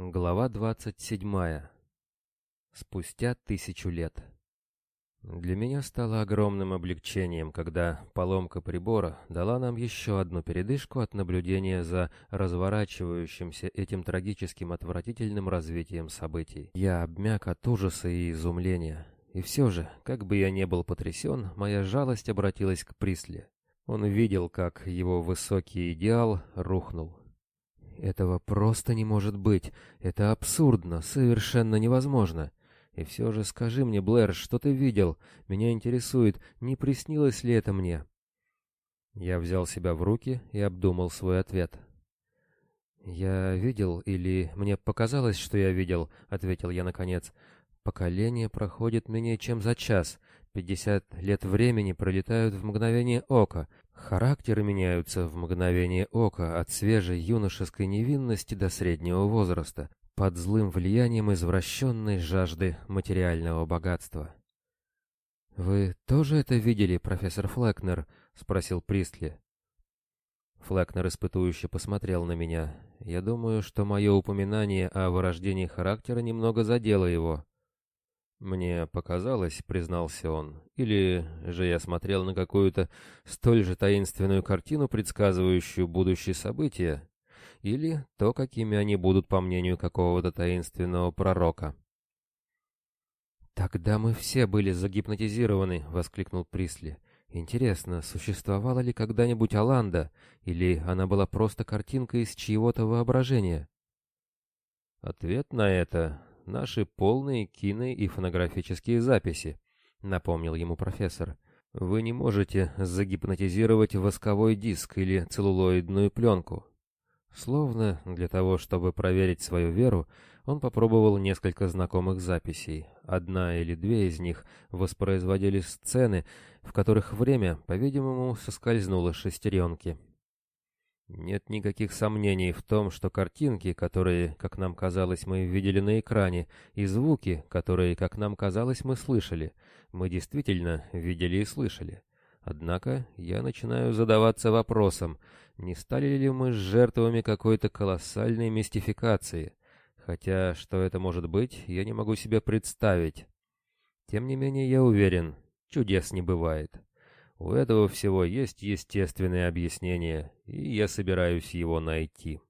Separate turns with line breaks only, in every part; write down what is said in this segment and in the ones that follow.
Глава двадцать седьмая. Спустя тысячу лет. Для меня стало огромным облегчением, когда поломка прибора дала нам еще одну передышку от наблюдения за разворачивающимся этим трагическим отвратительным развитием событий. Я обмяк от ужаса и изумления. И все же, как бы я не был потрясен, моя жалость обратилась к Присле. Он видел, как его высокий идеал рухнул. Этого просто не может быть. Это абсурдно, совершенно невозможно. И все же скажи мне, Блэр, что ты видел? Меня интересует, не приснилось ли это мне?» Я взял себя в руки и обдумал свой ответ. «Я видел, или мне показалось, что я видел», — ответил я наконец. «Поколение проходит менее чем за час. Пятьдесят лет времени пролетают в мгновение ока. Характеры меняются в мгновение ока от свежей юношеской невинности до среднего возраста, под злым влиянием извращенной жажды материального богатства. «Вы тоже это видели, профессор Флекнер?» — спросил Пристли. Флекнер испытующе посмотрел на меня. Я думаю, что мое упоминание о вырождении характера немного задело его. «Мне показалось», — признался он, — «или же я смотрел на какую-то столь же таинственную картину, предсказывающую будущие события, или то, какими они будут по мнению какого-то таинственного пророка». «Тогда мы все были загипнотизированы», — воскликнул Присли. «Интересно, существовала ли когда-нибудь Аланда, или она была просто картинкой из чьего-то воображения?»
Ответ на это наши полные кино- и фонографические записи», — напомнил ему профессор. «Вы не можете загипнотизировать восковой диск или целлулоидную пленку». Словно для того, чтобы проверить свою веру, он попробовал несколько знакомых записей. Одна или две из них воспроизводили сцены, в которых время, по-видимому, соскользнуло шестеренки. Нет никаких сомнений в том, что картинки, которые, как нам казалось, мы видели на экране, и звуки, которые, как нам казалось, мы слышали, мы действительно видели и слышали. Однако я начинаю задаваться вопросом, не стали ли мы жертвами какой-то колоссальной мистификации, хотя что это может быть, я не могу себе представить. Тем не менее я уверен, чудес не бывает. У этого всего есть естественное объяснение, и я собираюсь его найти.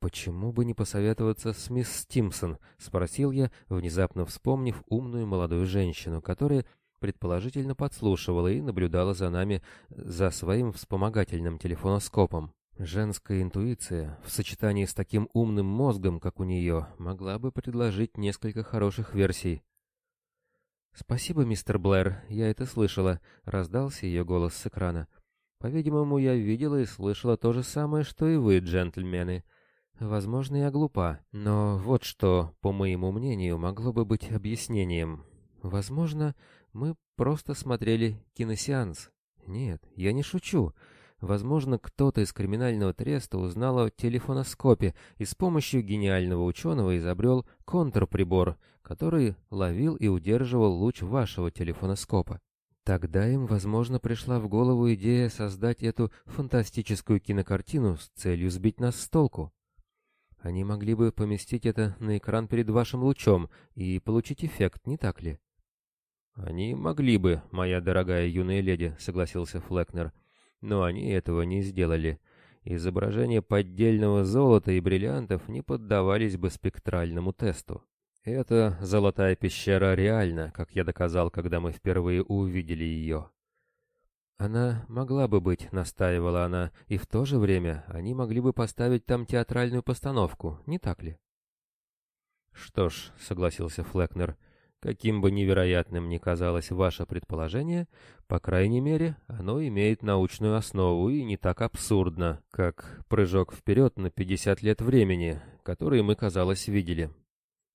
«Почему бы не посоветоваться с мисс Стимсон?» — спросил я, внезапно вспомнив умную молодую женщину, которая предположительно подслушивала и наблюдала за нами за своим вспомогательным телефоноскопом. Женская интуиция в сочетании с таким умным мозгом, как у нее, могла бы предложить несколько хороших версий. «Спасибо, мистер Блэр, я это слышала», — раздался ее голос с экрана. «По-видимому, я видела и слышала то же самое, что и вы, джентльмены. Возможно, я глупа, но вот что, по моему мнению, могло бы быть объяснением. Возможно, мы просто смотрели киносеанс. Нет, я не шучу. Возможно, кто-то из криминального треста узнал о телефоноскопе и с помощью гениального ученого изобрел контрприбор, который ловил и удерживал луч вашего телефоноскопа. Тогда им, возможно, пришла в голову идея создать эту фантастическую кинокартину с целью сбить нас с толку. Они могли бы поместить это на экран перед вашим лучом и получить эффект, не так ли?
«Они могли бы, моя дорогая юная леди», — согласился Флекнер но они этого не сделали. Изображения поддельного золота и бриллиантов не поддавались бы спектральному тесту. Эта золотая пещера реальна, как я доказал, когда мы впервые увидели ее.
Она могла бы быть, настаивала она, и в то же время они могли бы поставить там театральную постановку, не так ли?
Что ж, согласился Флекнер, Каким бы невероятным ни казалось ваше предположение, по крайней мере, оно имеет научную основу и не так абсурдно, как прыжок вперед на 50 лет времени, который мы, казалось, видели.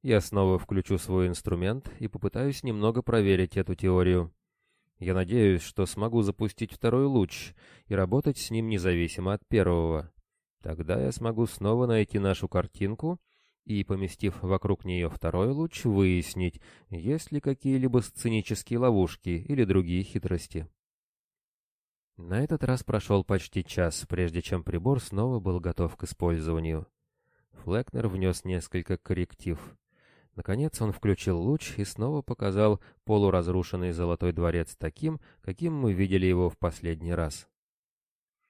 Я снова включу свой инструмент и попытаюсь немного проверить эту теорию. Я надеюсь, что смогу запустить второй луч и работать с ним независимо от первого. Тогда я смогу снова найти нашу картинку — и, поместив вокруг нее второй луч, выяснить, есть ли какие-либо сценические ловушки или другие хитрости. На этот раз прошел почти час, прежде чем прибор снова был готов к использованию.
Флекнер внес несколько корректив. Наконец он включил луч и снова показал полуразрушенный золотой дворец таким, каким мы видели его в последний раз.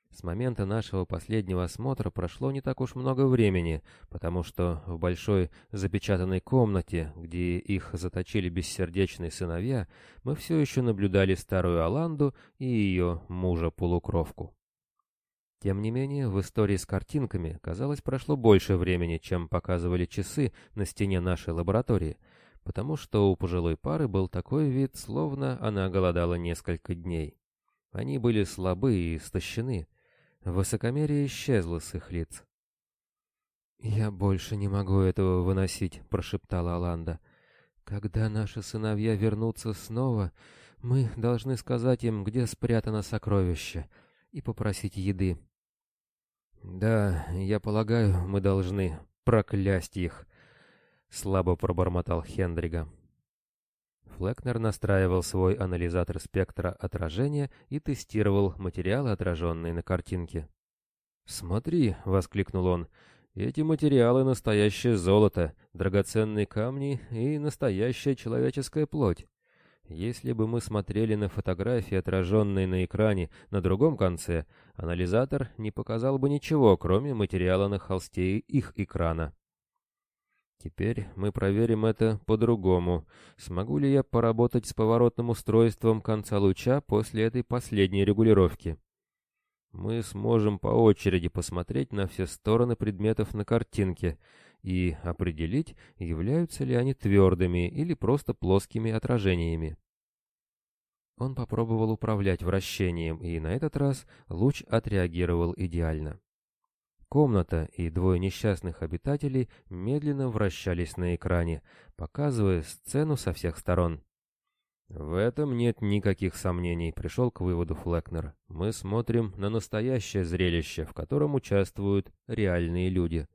С момента нашего последнего осмотра прошло не так уж много времени, потому что в большой запечатанной комнате, где их заточили бессердечные сыновья, мы все еще наблюдали старую Аланду и ее мужа-полукровку. Тем не менее, в истории с картинками, казалось, прошло больше времени, чем показывали часы на стене нашей лаборатории, потому что у пожилой пары был такой вид, словно она голодала несколько дней. Они были слабы и истощены. Высокомерие исчезло с их лиц. «Я больше не могу этого выносить», — прошептала Аланда. «Когда наши сыновья вернутся снова, мы должны сказать им, где спрятано сокровище, и попросить еды. «Да, я полагаю, мы должны проклясть их», — слабо пробормотал Хендрига. Флекнер настраивал свой анализатор спектра отражения и тестировал материалы, отраженные на картинке. «Смотри», — воскликнул он, — «эти материалы — настоящее золото, драгоценные камни и настоящая человеческая плоть. Если бы мы смотрели на фотографии, отраженные на экране на другом конце, анализатор не показал бы ничего, кроме материала на холсте их экрана. Теперь мы проверим это по-другому. Смогу ли я поработать с поворотным устройством конца луча после этой последней регулировки? Мы сможем по очереди посмотреть на все стороны предметов на картинке и определить, являются ли они твердыми или просто плоскими отражениями. Он попробовал управлять вращением, и на этот раз луч отреагировал идеально. Комната и двое несчастных обитателей медленно вращались на экране, показывая сцену со всех сторон. «В этом нет никаких сомнений», — пришел к выводу Флекнер. «Мы смотрим на настоящее зрелище, в котором участвуют реальные люди».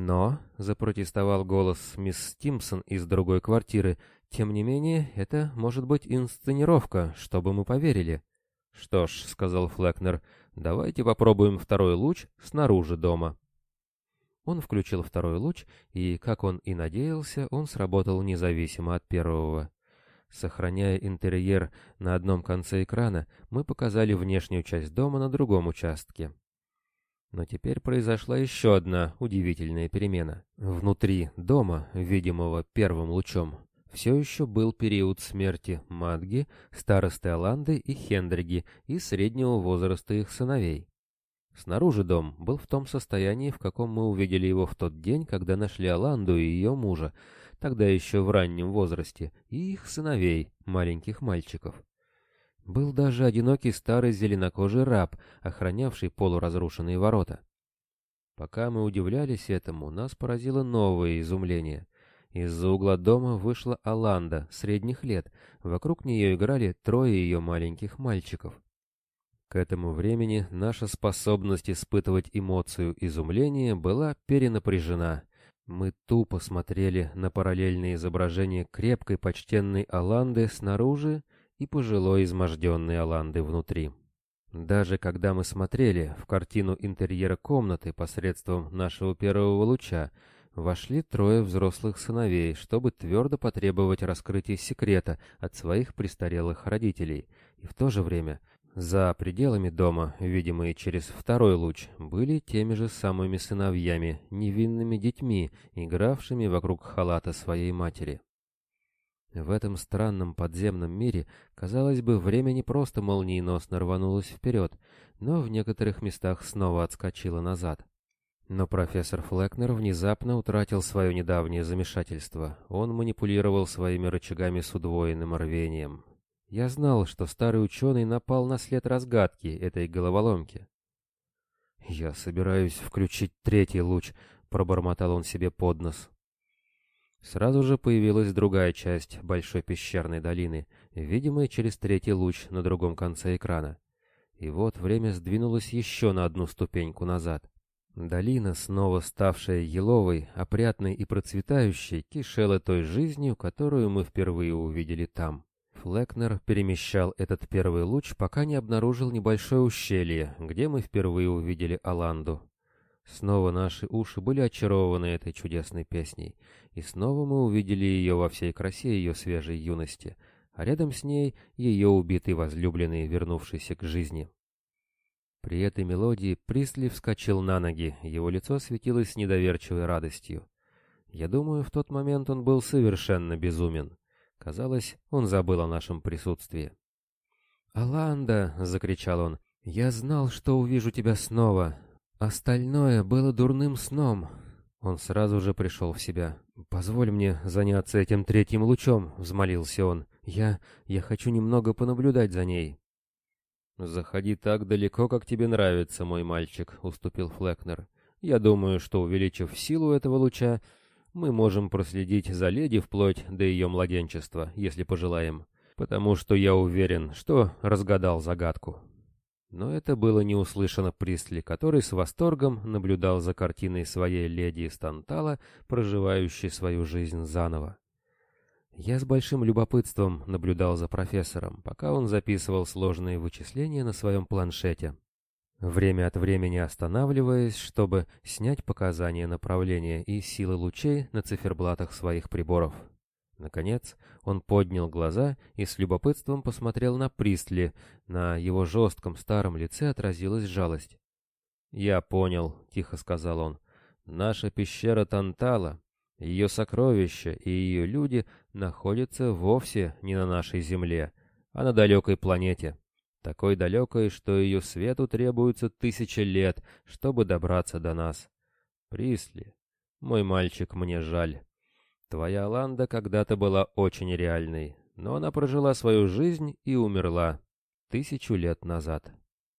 «Но», — запротестовал голос мисс Стимсон из другой квартиры, «тем не менее, это может быть инсценировка, чтобы мы поверили». «Что ж», — сказал Флекнер, — «давайте попробуем второй луч снаружи дома». Он включил второй луч, и, как он и надеялся, он сработал независимо от первого. Сохраняя интерьер на одном конце экрана, мы показали внешнюю часть дома на другом участке. Но теперь произошла еще одна удивительная перемена. Внутри дома, видимого первым лучом, все еще был период смерти Мадги, старосты Аланды и Хендриги и среднего возраста их сыновей. Снаружи дом был в том состоянии, в каком мы увидели его в тот день, когда нашли Аланду и ее мужа, тогда еще в раннем возрасте, и их сыновей, маленьких мальчиков. Был даже одинокий старый зеленокожий раб, охранявший полуразрушенные ворота. Пока мы удивлялись этому, нас поразило новое изумление. Из-за угла дома вышла Аланда, средних лет, вокруг нее играли трое ее маленьких мальчиков. К этому времени наша способность испытывать эмоцию изумления была перенапряжена. Мы тупо смотрели на параллельные изображения крепкой почтенной Аланды снаружи и пожилой изможденной Аланды внутри. Даже когда мы смотрели в картину интерьера комнаты посредством нашего первого луча, вошли трое взрослых сыновей, чтобы твердо потребовать раскрытия секрета от своих престарелых родителей, и в то же время за пределами дома, видимые через второй луч, были теми же самыми сыновьями, невинными детьми, игравшими вокруг халата своей матери. В этом странном подземном мире, казалось бы, время не просто молниеносно рванулось вперед, но в некоторых местах снова отскочило назад. Но профессор Флекнер внезапно утратил свое недавнее замешательство. Он манипулировал своими рычагами с удвоенным рвением. Я знал, что старый ученый напал на след разгадки этой головоломки. «Я собираюсь включить третий луч», — пробормотал он себе под нос. Сразу же появилась другая часть большой пещерной долины, видимая через третий луч на другом конце экрана. И вот время сдвинулось еще на одну ступеньку назад. Долина, снова ставшая еловой, опрятной и процветающей, кишела той жизнью, которую мы впервые увидели там. Флекнер перемещал этот первый луч, пока не обнаружил небольшое ущелье, где мы впервые увидели Аланду. Снова наши уши были очарованы этой чудесной песней, и снова мы увидели ее во всей красе ее свежей юности, а рядом с ней ее убитый возлюбленный, вернувшийся к жизни. При этой мелодии Присли вскочил на ноги, его лицо светилось недоверчивой радостью. Я думаю, в тот момент он был совершенно безумен. Казалось, он забыл о нашем присутствии. «Аланда!» — закричал он. «Я знал, что увижу тебя снова. Остальное было дурным сном». Он сразу же пришел в себя. «Позволь мне заняться этим третьим лучом», — взмолился он. «Я... я хочу немного понаблюдать за ней».
«Заходи так далеко, как тебе нравится, мой мальчик», — уступил Флекнер. «Я думаю, что, увеличив силу этого луча, мы можем проследить за леди вплоть до ее младенчества, если пожелаем, потому что я уверен, что разгадал загадку».
Но это было не услышано Присли, который с восторгом наблюдал за картиной своей леди из Тантала, проживающей свою жизнь заново. Я с большим любопытством наблюдал за профессором, пока он записывал сложные вычисления на своем планшете время от времени останавливаясь, чтобы снять показания направления и силы лучей на циферблатах своих приборов. Наконец, он поднял глаза и с любопытством посмотрел на Пристли, на его жестком старом лице отразилась жалость.
«Я понял», — тихо сказал он, — «наша пещера Тантала, ее сокровища и ее люди находятся вовсе не на нашей Земле, а на далекой планете такой далекой, что ее свету требуется тысяча лет, чтобы добраться до нас. Присли, мой мальчик, мне жаль. Твоя Ланда когда-то была очень реальной, но она прожила свою жизнь и умерла тысячу лет назад.